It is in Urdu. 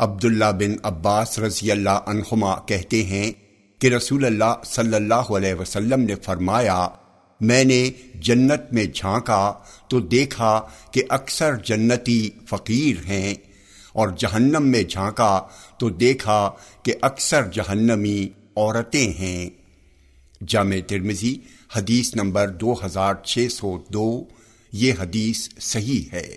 عبداللہ بن عباس رضی اللہ عنہما کہتے ہیں کہ رسول اللہ صلی اللہ علیہ وسلم نے فرمایا، میں نے جنت میں جھانکا تو دیکھا کہ اکثر جنتی فقیر ہیں، اور جہنم میں جھانکا تو دیکھا کہ اکثر جہنمی عورتیں ہیں۔ جامع ترمزی حدیث نمبر دو ہزار چھ سو دو، یہ حدیث صحیح ہے۔